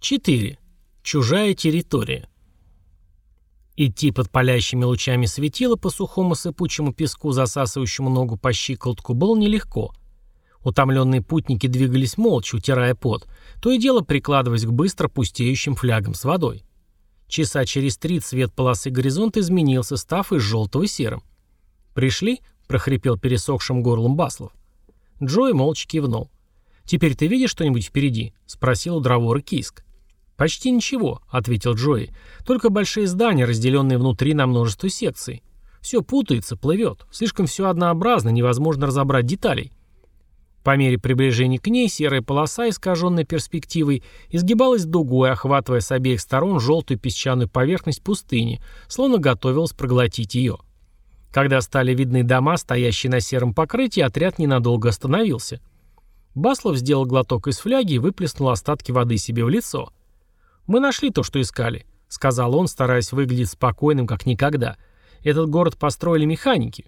4. Чужая территория. Идти под палящими лучами светила по сухому сыпучему песку, засасывающему ногу по щиколотку, было нелегко. Утомленные путники двигались молча, утирая пот, то и дело прикладываясь к быстро пустеющим флягам с водой. Часа через три цвет полосы горизонта изменился, став из желтого серым. «Пришли?» — прохрипел пересохшим горлом Баслов. Джой молча кивнул. «Теперь ты видишь что-нибудь впереди?» — спросил у Дровора Киск. «Почти ничего», — ответил Джои. «Только большие здания, разделенные внутри на множество секций. Все путается, плывет. Слишком все однообразно, невозможно разобрать деталей». По мере приближения к ней серая полоса, искаженная перспективой, изгибалась дугой, охватывая с обеих сторон желтую песчаную поверхность пустыни, словно готовилась проглотить ее. Когда стали видны дома, стоящие на сером покрытии, отряд ненадолго остановился. Баслов сделал глоток из фляги и выплеснул остатки воды себе в лицо. «Мы нашли то, что искали», — сказал он, стараясь выглядеть спокойным, как никогда. «Этот город построили механики».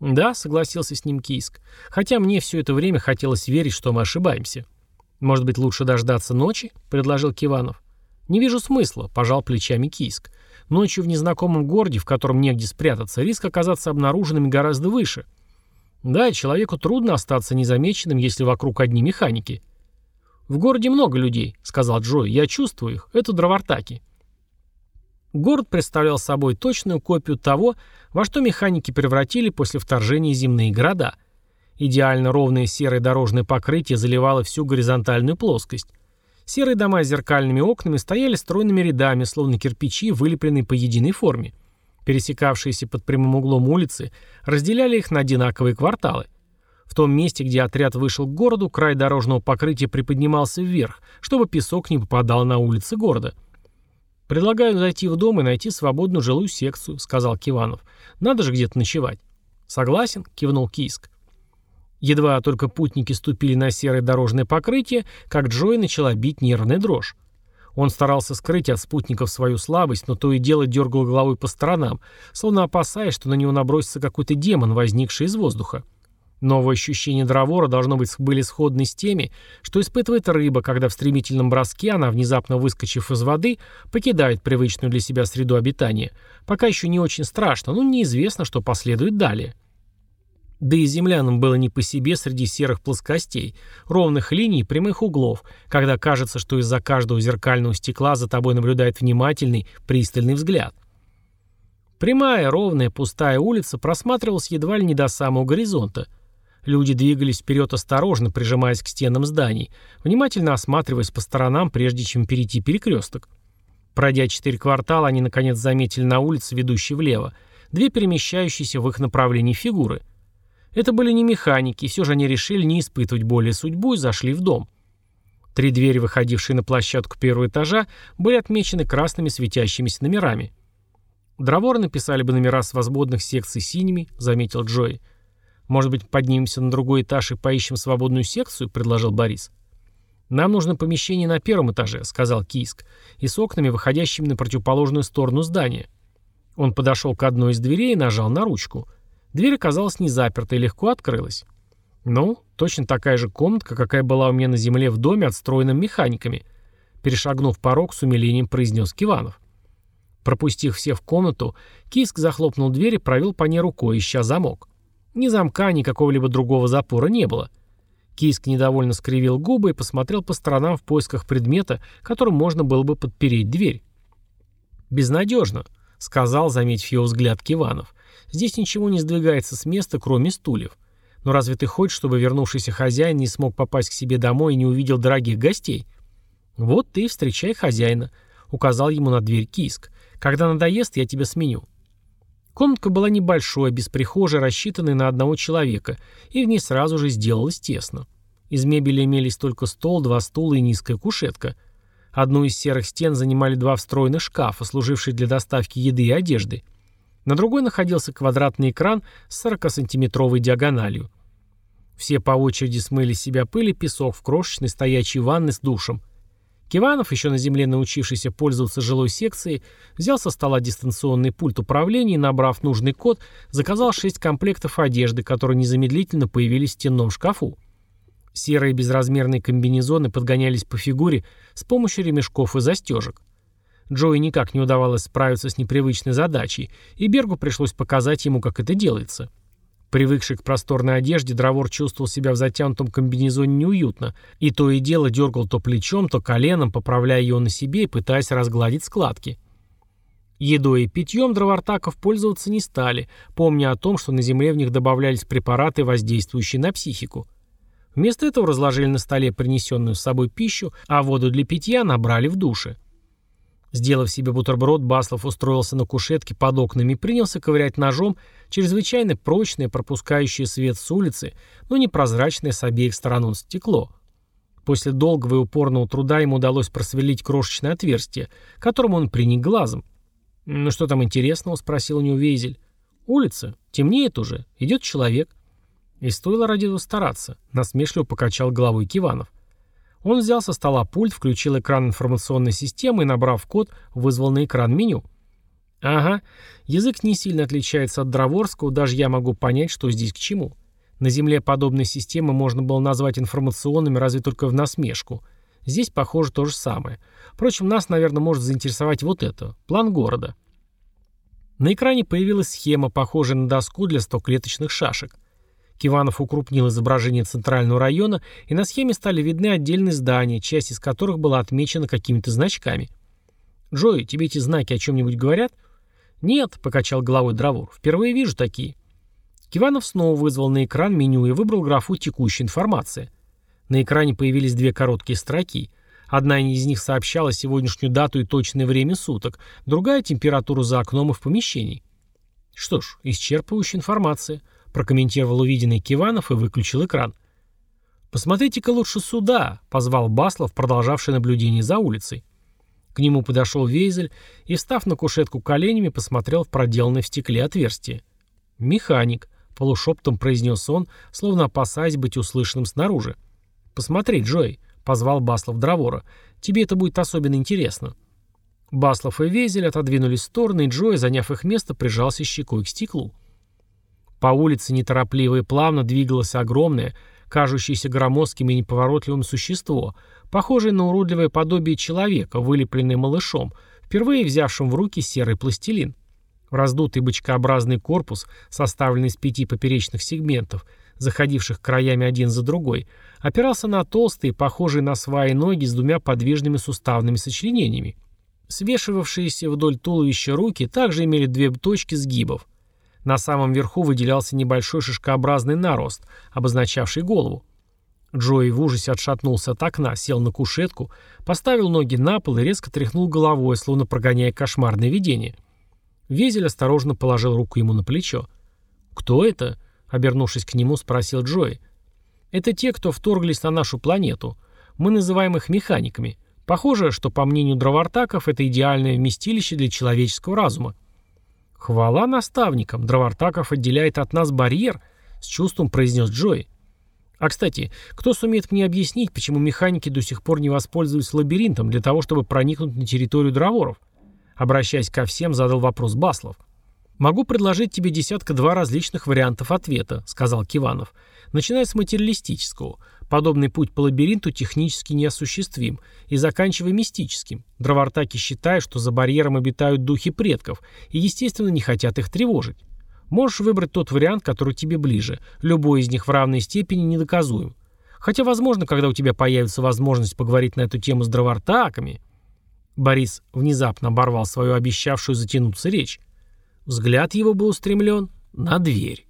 «Да», — согласился с ним Кийск. «Хотя мне все это время хотелось верить, что мы ошибаемся». «Может быть, лучше дождаться ночи?» — предложил Киванов. «Не вижу смысла», — пожал плечами Кийск. «Ночью в незнакомом городе, в котором негде спрятаться, риск оказаться обнаруженным гораздо выше». «Да, человеку трудно остаться незамеченным, если вокруг одни механики». «В городе много людей», — сказал Джой. «Я чувствую их. Это дровартаки». Город представлял собой точную копию того, во что механики превратили после вторжения земные города. Идеально ровное серое дорожное покрытие заливало всю горизонтальную плоскость. Серые дома с зеркальными окнами стояли стройными рядами, словно кирпичи, вылепленные по единой форме. Пересекавшиеся под прямым углом улицы разделяли их на одинаковые кварталы – в том месте, где отряд вышел к городу, край дорожного покрытия приподнимался вверх, чтобы песок не попадал на улицы города. «Предлагаю зайти в дом и найти свободную жилую секцию», — сказал Киванов. «Надо же где-то ночевать». «Согласен», — кивнул Киск. Едва только путники ступили на серое дорожное покрытие, как Джой начала бить нервная дрожь. Он старался скрыть от спутников свою слабость, но то и дело дергал головой по сторонам, словно опасаясь, что на него набросится какой-то демон, возникший из воздуха. Новые ощущения дровора, должно быть, были сходны с теми, что испытывает рыба, когда в стремительном броске она, внезапно выскочив из воды, покидает привычную для себя среду обитания. Пока еще не очень страшно, но неизвестно, что последует далее. Да и землянам было не по себе среди серых плоскостей, ровных линий прямых углов, когда кажется, что из-за каждого зеркального стекла за тобой наблюдает внимательный, пристальный взгляд. Прямая, ровная, пустая улица просматривалась едва ли не до самого горизонта – Люди двигались вперед осторожно, прижимаясь к стенам зданий, внимательно осматриваясь по сторонам, прежде чем перейти перекресток. Пройдя четыре квартала, они наконец заметили на улице, ведущей влево, две перемещающиеся в их направлении фигуры. Это были не механики, и все же они решили не испытывать более судьбу и зашли в дом. Три двери, выходившие на площадку первого этажа, были отмечены красными светящимися номерами. «Дроворы написали бы номера свободных секций синими», — заметил Джои. «Может быть, поднимемся на другой этаж и поищем свободную секцию?» – предложил Борис. «Нам нужно помещение на первом этаже», – сказал Кийск, «и с окнами, выходящими на противоположную сторону здания». Он подошел к одной из дверей и нажал на ручку. Дверь оказалась не заперта и легко открылась. «Ну, точно такая же комнатка, какая была у меня на земле в доме, отстроенном механиками», перешагнув порог, с умилением произнес Киванов. Пропустив всех в комнату, Киск захлопнул дверь и провел по ней рукой, ища замок. Ни замка, ни какого-либо другого запора не было. Киск недовольно скривил губы и посмотрел по сторонам в поисках предмета, которым можно было бы подпереть дверь. «Безнадежно», — сказал, заметив его взгляд Киванов. «Здесь ничего не сдвигается с места, кроме стульев. Но разве ты хочешь, чтобы вернувшийся хозяин не смог попасть к себе домой и не увидел дорогих гостей?» «Вот ты и встречай хозяина», — указал ему на дверь Киск. «Когда надоест, я тебя сменю. Комнатка была небольшой, без прихожей, рассчитанной на одного человека, и в ней сразу же сделалось тесно. Из мебели имелись только стол, два стула и низкая кушетка. Одну из серых стен занимали два встроенных шкафа, служившие для доставки еды и одежды. На другой находился квадратный экран с 40-сантиметровой диагональю. Все по очереди смыли с себя пыль и песок в крошечной стоячей ванной с душем. Киванов, еще на земле научившийся пользоваться жилой секцией, взял со стола дистанционный пульт управления и, набрав нужный код, заказал шесть комплектов одежды, которые незамедлительно появились в стенном шкафу. Серые безразмерные комбинезоны подгонялись по фигуре с помощью ремешков и застежек. Джои никак не удавалось справиться с непривычной задачей, и Бергу пришлось показать ему, как это делается. Привыкший к просторной одежде, Дровор чувствовал себя в затянутом комбинезоне неуютно, и то и дело дергал то плечом, то коленом, поправляя ее на себе и пытаясь разгладить складки. Едой и питьем дровартаков пользоваться не стали, помня о том, что на земле в них добавлялись препараты, воздействующие на психику. Вместо этого разложили на столе принесенную с собой пищу, а воду для питья набрали в душе. Сделав себе бутерброд, Баслов устроился на кушетке под окнами и принялся ковырять ножом чрезвычайно прочное, пропускающее свет с улицы, но непрозрачное с обеих сторон стекло. После долгого и упорного труда ему удалось просверлить крошечное отверстие, которому он приник глазом. «Ну что там интересного?» — спросил у него Вейзель. «Улица. Темнеет уже. Идет человек». И стоило ради этого стараться, насмешливо покачал головой Киванов. Он взял со стола пульт, включил экран информационной системы и, набрав код, вызвал на экран меню. Ага, язык не сильно отличается от Дроворского, даже я могу понять, что здесь к чему. На Земле подобные системы можно было назвать информационными разве только в насмешку. Здесь, похоже, то же самое. Впрочем, нас, наверное, может заинтересовать вот это – план города. На экране появилась схема, похожая на доску для стоклеточных шашек – Киванов укрупнил изображение центрального района, и на схеме стали видны отдельные здания, часть из которых была отмечена какими-то значками. «Джой, тебе эти знаки о чем-нибудь говорят?» «Нет», — покачал головой Дровор, — «впервые вижу такие». Киванов снова вызвал на экран меню и выбрал графу «Текущая информация». На экране появились две короткие строки. Одна из них сообщала сегодняшнюю дату и точное время суток, другая — температуру за окном и в помещении. Что ж, исчерпывающая информация — прокомментировал увиденный Киванов и выключил экран. «Посмотрите-ка лучше сюда», — позвал Баслов, продолжавший наблюдение за улицей. К нему подошел Вейзель и, встав на кушетку коленями, посмотрел в проделанное в стекле отверстие. «Механик», — полушептом произнес он, словно опасаясь быть услышанным снаружи. «Посмотри, Джой», — позвал Баслов Дровора, — «тебе это будет особенно интересно». Баслов и Вейзель отодвинулись в стороны, и Джой, заняв их место, прижался щекой к стеклу. По улице неторопливо и плавно двигалось огромное, кажущееся громоздким и неповоротливым существо, похожее на уродливое подобие человека, вылепленное малышом, впервые взявшим в руки серый пластилин. Раздутый бычкообразный корпус, составленный из пяти поперечных сегментов, заходивших краями один за другой, опирался на толстые, похожие на сваи ноги с двумя подвижными суставными сочленениями. Свешивавшиеся вдоль туловища руки также имели две точки сгибов. На самом верху выделялся небольшой шишкообразный нарост, обозначавший голову. Джои в ужасе отшатнулся от окна, сел на кушетку, поставил ноги на пол и резко тряхнул головой, словно прогоняя кошмарное видение. Везель осторожно положил руку ему на плечо. «Кто это?» — обернувшись к нему, спросил Джои. «Это те, кто вторглись на нашу планету. Мы называем их механиками. Похоже, что, по мнению дровартаков, это идеальное вместилище для человеческого разума. «Хвала наставникам, Дровартаков отделяет от нас барьер», — с чувством произнес Джой. «А, кстати, кто сумеет мне объяснить, почему механики до сих пор не воспользуются лабиринтом для того, чтобы проникнуть на территорию дроворов?» Обращаясь ко всем, задал вопрос Баслов. «Могу предложить тебе десятка-два различных вариантов ответа», — сказал Киванов. «Начиная с материалистического. Подобный путь по лабиринту технически неосуществим и заканчивая мистическим. Дровартаки считают, что за барьером обитают духи предков и, естественно, не хотят их тревожить. Можешь выбрать тот вариант, который тебе ближе. Любой из них в равной степени недоказуем. Хотя, возможно, когда у тебя появится возможность поговорить на эту тему с дровартаками... Борис внезапно оборвал свою обещавшую затянуться речь. Взгляд его был устремлен на дверь.